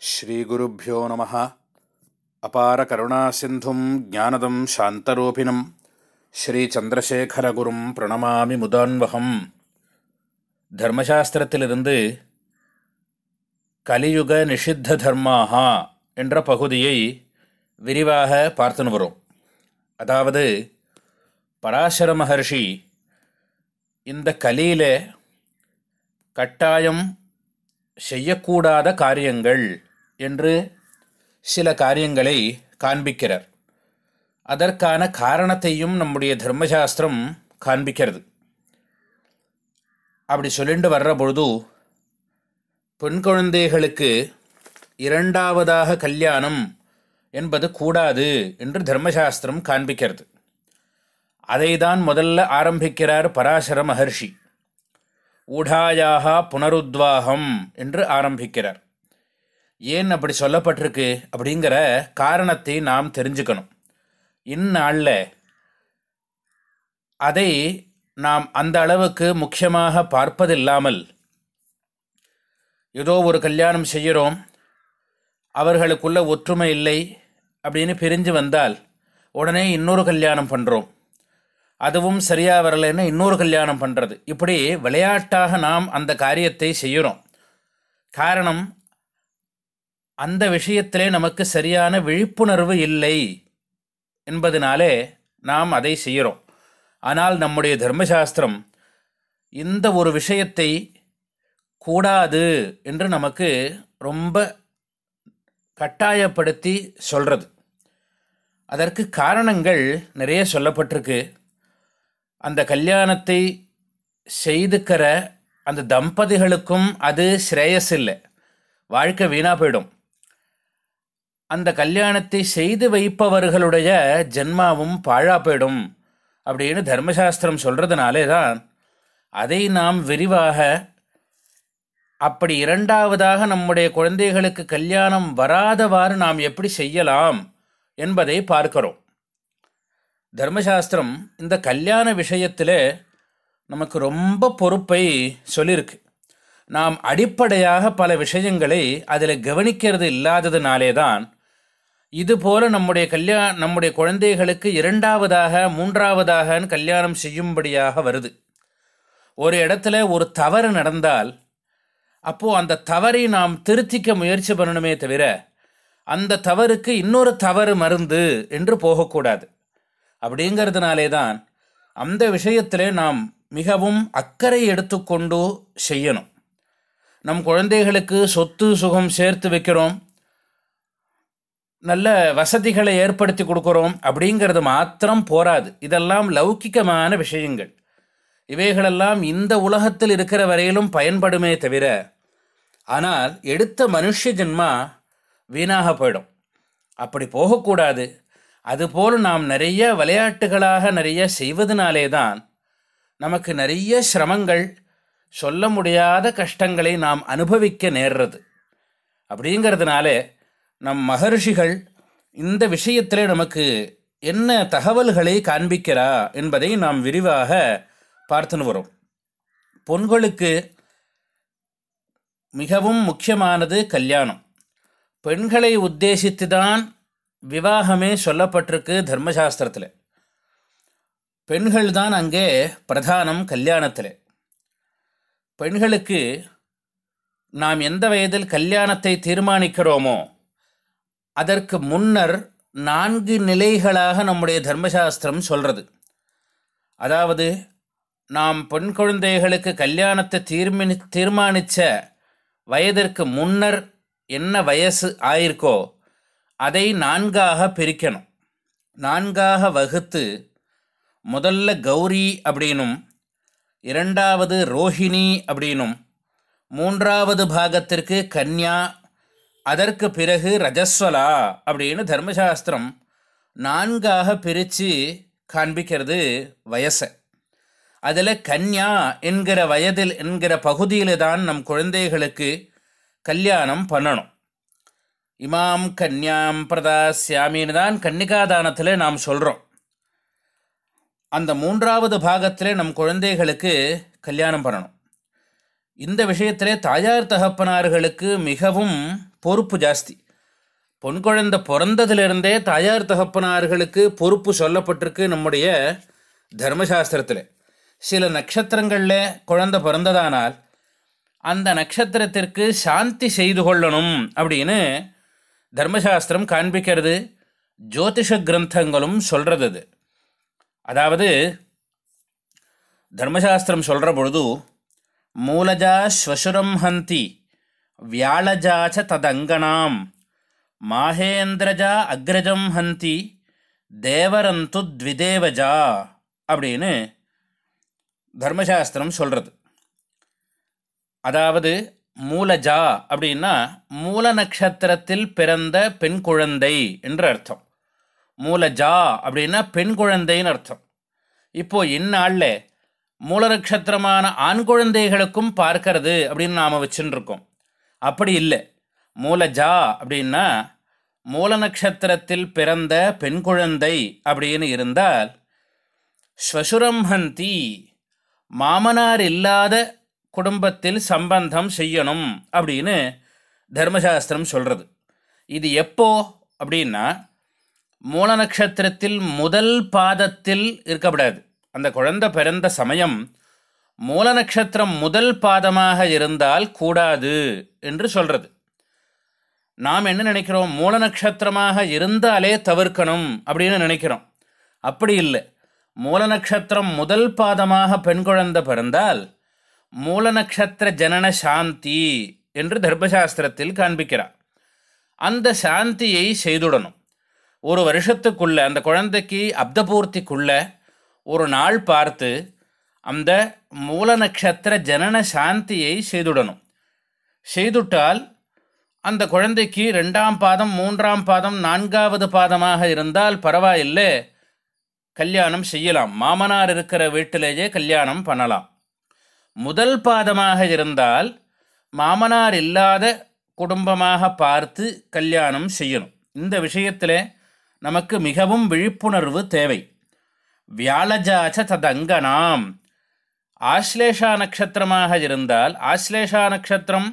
ஸ்ரீகுருப்போ நம. அபார கருணாசிந்தும் ஜானதம் சாந்தரூபிணம். ஸ்ரீச்சந்திரசேகரகுரும் பிரணமாமி முதான்வகம். தர்மசாஸ்திரத்திலிருந்து கலியுக நிஷித்த தர்மாகா என்ற பகுதியை விரிவாக பார்த்துன்னு வரும். அதாவது பராசர மகர்ஷி இந்த கலியில கட்டாயம் செய்யக்கூடாத காரியங்கள் என்று சில காரியங்களை காண்பிக்கிறார். அதற்கான காரணத்தையும் நம்முடைய தர்மசாஸ்திரம் காண்பிக்கிறது. அப்படி சொல்லிட்டு வர்ற பொழுது பெண் குழந்தைகளுக்கு இரண்டாவதாக கல்யாணம் என்பது கூடாது என்று தர்மசாஸ்திரம் காண்பிக்கிறது. அதை தான் முதல்ல ஆரம்பிக்கிறார் பராசர மகர்ஷி ஊடாயாக புனருத்வாகம் என்று ஆரம்பிக்கிறார். ஏன் அப்படி சொல்லப்பட்டிருக்கு அப்படிங்கிற காரணத்தை நாம் தெரிஞ்சுக்கணும். இந்நாளில் அதை நாம் அந்த அளவுக்கு முக்கியமாக பார்ப்பதில்லாமல் ஏதோ ஒரு கல்யாணம் செய்கிறோம் அவர்களுக்குள்ள ஒற்றுமை இல்லை அப்படின்னு பிரிஞ்சு வந்தால் உடனே இன்னொரு கல்யாணம் பண்ணுறோம் அதுவும் சரியாக வரலைன்னா இன்னொரு கல்யாணம் பண்ணுறது இப்படி விளையாட்டாக நாம் அந்த காரியத்தை செய்கிறோம். காரணம் அந்த விஷயத்திலே நமக்கு சரியான விழிப்புணர்வு இல்லை என்பதனாலே நாம் அதை செய்கிறோம். ஆனால் நம்முடைய தர்மசாஸ்திரம் இந்த ஒரு விஷயத்தை கூடாது என்று நமக்கு ரொம்ப கட்டாயப்படுத்தி சொல்கிறது அதற்கு காரணங்கள் நிறைய சொல்லப்பட்டிருக்கு. அந்த கல்யாணத்தை செய்துக்கிற அந்த தம்பதிகளுக்கும் அது ஸ்ரேயஸ் இல்லை. வாழ்க்கை வீணாக போயிடும். அந்த கல்யாணத்தை செய்து வைப்பவர்களுடைய ஜென்மாவும் பாழா போயிடும் அப்படின்னு தர்மசாஸ்திரம் சொல்கிறதுனாலே தான் அதை நாம் விரிவாக அப்படி இரண்டாவதாக நம்முடைய குழந்தைகளுக்கு கல்யாணம் வராதவாறு நாம் எப்படி செய்யலாம் என்பதை பார்க்கிறோம். தர்மசாஸ்திரம் இந்த கல்யாண விஷயத்தில் நமக்கு ரொம்ப பொறுப்பை சொல்லியிருக்கு நாம் அடிப்படையாக பல விஷயங்களை அதில் கவனிக்கிறது இல்லாததுனாலே தான் இதுபோல நம்முடைய கல்யா நம்முடைய குழந்தைகளுக்கு இரண்டாவதாக மூன்றாவதாகன்னு கல்யாணம் செய்யும்படியாக வருது. ஒரு இடத்துல ஒரு தவறு நடந்தால் அப்போது அந்த தவறை நாம் திருத்திக்க முயற்சி பண்ணணுமே தவிர அந்த தவறுக்கு இன்னொரு தவறு மருந்து என்று போகக்கூடாது. அப்படிங்கிறதுனாலே தான் அந்த விஷயத்தில் நாம் மிகவும் அக்கறை எடுத்துக்கொண்டு செய்யணும். நம் குழந்தைகளுக்கு சொத்து சுகம் சேர்த்து வைக்கிறோம். நல்ல வசதிகளை ஏற்படுத்தி கொடுக்குறோம் அப்படிங்கிறது மாத்திரம் போராது. இதெல்லாம் லௌக்கிகமான விஷயங்கள். இவைகளெல்லாம் இந்த உலகத்தில் இருக்கிற வரையிலும் பயன்படுமே தவிர ஆனால் எடுத்த மனுஷ ஜென்மா வீணாக போயிடும். அப்படி போகக்கூடாது. அதுபோல் நாம் நிறைய விளையாட்டுகளாக நிறைய செய்வதனாலே தான் நமக்கு நிறைய சிரமங்கள் சொல்ல முடியாத கஷ்டங்களை நாம் அனுபவிக்க நேர்றது. அப்படிங்கிறதுனாலே நம் மகர்ஷிகள் இந்த விஷயத்தில் நமக்கு என்ன தகவல்களை காண்பிக்கிறா என்பதை நாம் விரிவாக பார்த்துன்னு வரும். பொண்களுக்கு மிகவும் முக்கியமானது கல்யாணம். பெண்களை உத்தேசித்து தான் விவாகமே சொல்லப்பட்டிருக்கு தர்மசாஸ்திரத்தில். பெண்கள் தான் அங்கே பிரதானம் கல்யாணத்தில். பெண்களுக்கு நாம் எந்த வயதில் கல்யாணத்தை தீர்மானிக்கிறோமோ அதற்கு முன்னர் நான்கு நிலைகளாக நம்முடைய தர்மசாஸ்திரம் சொல்கிறது அதாவது நாம் பெண் குழந்தைகளுக்கு கல்யாணத்தை தீர்மினி தீர்மானித்த வயதிற்கு முன்னர் என்ன வயசு ஆயிருக்கோ அதை நான்காக பிரிக்கணும். நான்காக வகுத்து முதல்ல கௌரி அப்படின்னும் இரண்டாவது ரோஹிணி அப்படின்னும் மூன்றாவது பாகத்திற்கு கன்யா அதற்கு பிறகு ரஜஸ்வலா அப்படின்னு தர்மசாஸ்திரம் நான்காக பிரித்து காண்பிக்கிறது வயசை. அதில் கன்யா என்கிற வயதில் என்கிற பகுதியில் தான் நம் குழந்தைகளுக்கு கல்யாணம் பண்ணணும். இமாம் கன்யாம் பிரதாசியாமின்னு தான் கன்னிகாதானத்தில் நாம் சொல்கிறோம் அந்த மூன்றாவது பாகத்தில் நம் குழந்தைகளுக்கு கல்யாணம் பண்ணணும். இந்த விஷயத்திலே தாயார் தகப்பனார்களுக்கு மிகவும் பொறுப்பு ஜாஸ்தி. பொன் குழந்தை பிறந்ததுலேருந்தே தாயார் தகப்பனார்களுக்கு பொறுப்பு சொல்லப்பட்டிருக்கு நம்முடைய தர்மசாஸ்திரத்தில். சில நட்சத்திரங்களில் குழந்தை பிறந்ததானால் அந்த நட்சத்திரத்திற்கு சாந்தி செய்து கொள்ளணும் அப்படின்னு தர்மசாஸ்திரம் காண்பிக்கிறது. ஜோதிஷ கிரந்தங்களும் சொல்கிறது அது. அதாவது தர்மசாஸ்திரம் சொல்கிற பொழுது மூலஜா ஸ்வசுரம் ஹந்தி. வியாழஜாச்ச ததங்கனாம். மாஹேந்திரஜா அக்ரஜம் ஹந்தி தேவரந்து த்விதேவஜா அப்படின்னு தர்மசாஸ்திரம் சொல்கிறது அதாவது மூலஜா அப்படின்னா மூல நட்சத்திரத்தில் பிறந்த பெண் குழந்தை என்று அர்த்தம். மூலஜா அப்படின்னா பெண் குழந்தைன்னு அர்த்தம். இப்போது இந்நாளில் மூல நட்சத்திரமான ஆண் குழந்தைகளுக்கும் பார்க்கறது அப்படின்னு நாம் வச்சுருக்கோம் அப்படி இல்லை. மூலஜா அப்படின்னா மூல நட்சத்திரத்தில் பிறந்த பெண் குழந்தை அப்படின்னு இருந்தால் ஸ்வசுரம்ஹந்தி மாமனார் இல்லாத குடும்பத்தில் சம்பந்தம் செய்யணும் அப்படின்னு தர்மசாஸ்திரம் சொல்கிறது இது எப்போ அப்படின்னா மூல நட்சத்திரத்தில் முதல் பாதத்தில் இருக்கக்கூடாது. அந்த குழந்தை பிறந்த சமயம் மூல நட்சத்திரம் முதல் பாதமாக இருந்தால் கூடாது என்று சொல்கிறது நாம் என்ன நினைக்கிறோம்? மூல நட்சத்திரமாக இருந்தாலே தவிர்க்கணும் அப்படின்னு நினைக்கிறோம். அப்படி இல்லை. மூல நட்சத்திரம் முதல் பாதமாக பெண் குழந்தை பிறந்தால் மூல நட்சத்திர ஜனன சாந்தி என்று தர்மசாஸ்திரத்தில் காண்பிக்கிறார். அந்த சாந்தியை செய்துடணும். ஒரு வருஷத்துக்குள்ள அந்த குழந்தைக்கு அப்தபூர்த்திக்குள்ள ஒரு நாள் பார்த்து அந்த மூல நட்சத்திர ஜனன சாந்தியை செய்துடணும். செய்துட்டால் அந்த குழந்தைக்கு ரெண்டாம் பாதம் மூன்றாம் பாதம் நான்காவது பாதமாக இருந்தால் பரவாயில்லை கல்யாணம் செய்யலாம். மாமனார் இருக்கிற வீட்டிலேயே கல்யாணம் பண்ணலாம். முதல் பாதமாக இருந்தால் மாமனார் இல்லாத குடும்பமாக பார்த்து கல்யாணம் செய்யணும். இந்த விஷயத்தில் நமக்கு மிகவும் விழிப்புணர்வு தேவை. வியாழஜாச்ச ததங்கனாம். ஆஸ்லேஷா நட்சத்திரமாக இருந்தால் ஆஸ்லேஷா நட்சத்திரம்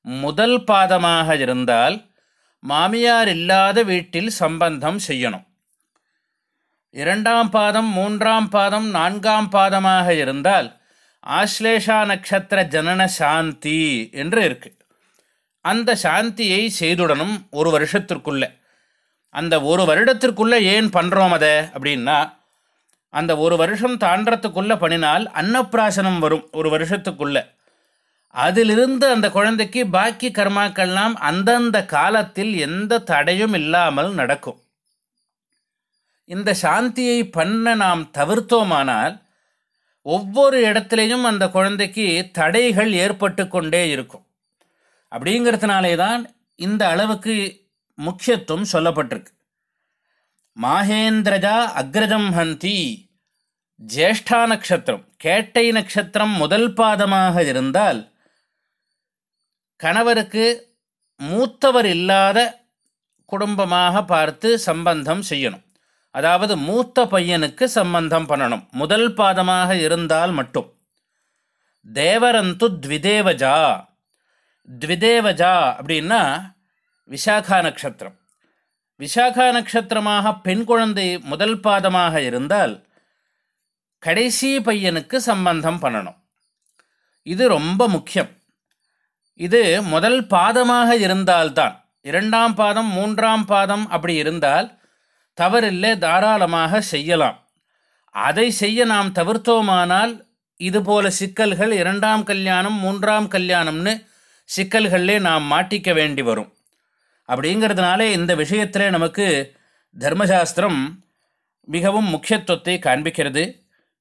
முதல் பாதமாக இருந்தால் மாமியார் இல்லாத வீட்டில் சம்பந்தம் செய்யணும். இரண்டாம் பாதம் மூன்றாம் பாதம் நான்காம் பாதமாக இருந்தால் ஆஸ்லேஷா நட்சத்திர ஜனன சாந்தி என்று இருக்கு. அந்த சாந்தியை செய்துடணும் ஒரு வருஷத்திற்குள்ளே. அந்த ஒரு வருடத்திற்குள்ளே ஏன் பண்ணுறோம் அதை அப்படின்னா அந்த ஒரு வருஷம் தாண்டத்துக்குள்ளே பண்ணினால் அன்னப்பிராசனம் வரும் ஒரு வருஷத்துக்குள்ளே. அதிலிருந்து அந்த குழந்தைக்கு பாக்கி கர்மாக்கள்லாம் அந்தந்த காலத்தில் எந்த தடையும் இல்லாமல் நடக்கும். இந்த சாந்தியை பண்ண நாம் தவிர்த்தோமானால் ஒவ்வொரு இடத்துலையும் அந்த குழந்தைக்கு தடைகள் ஏற்பட்டு கொண்டே இருக்கும். அப்படிங்கிறதுனாலே தான் இந்த அளவுக்கு முக்கியத்துவம் சொல்லப்பட்டிருக்கு. மாஹேந்திரஜா அக்ரஜம் ஹந்தி. ஜேஷ்டா நட்சத்திரம் கேட்டை நட்சத்திரம் முதல் பாதமாக இருந்தால் கணவருக்கு மூத்தவர் இல்லாத குடும்பமாக பார்த்து சம்பந்தம் செய்யணும். அதாவது மூத்த பையனுக்கு சம்பந்தம் பண்ணணும். முதல் பாதமாக இருந்தால் மட்டும். தேவரந்து த்விதேவஜா. த்விதேவஜா அப்படின்னா விசாகா நட்சத்திரம் விசாகா நட்சத்திரமாக பெண் குழந்தை முதல் பாதமாக இருந்தால் கடைசி பையனுக்கு சம்பந்தம் பண்ணணும். இது ரொம்ப முக்கியம். இது முதல் பாதமாக இருந்தால்தான். இரண்டாம் பாதம் மூன்றாம் பாதம் அப்படி இருந்தால் தவறில்லை தாராளமாக செய்யலாம். அதை செய்ய நாம் தவிர்த்தோமானால் இதுபோல சிக்கல்கள் இரண்டாம் கல்யாணம் மூன்றாம் கல்யாணம்னு சிக்கல்களிலே நாம் மாட்டிக்க வேண்டி வரும். அப்படிங்கிறதுனால இந்த விஷயத்தில் நமக்கு தர்மசாஸ்திரம் மிகவும் முக்கியத்துவத்தை காண்பிக்கிறது.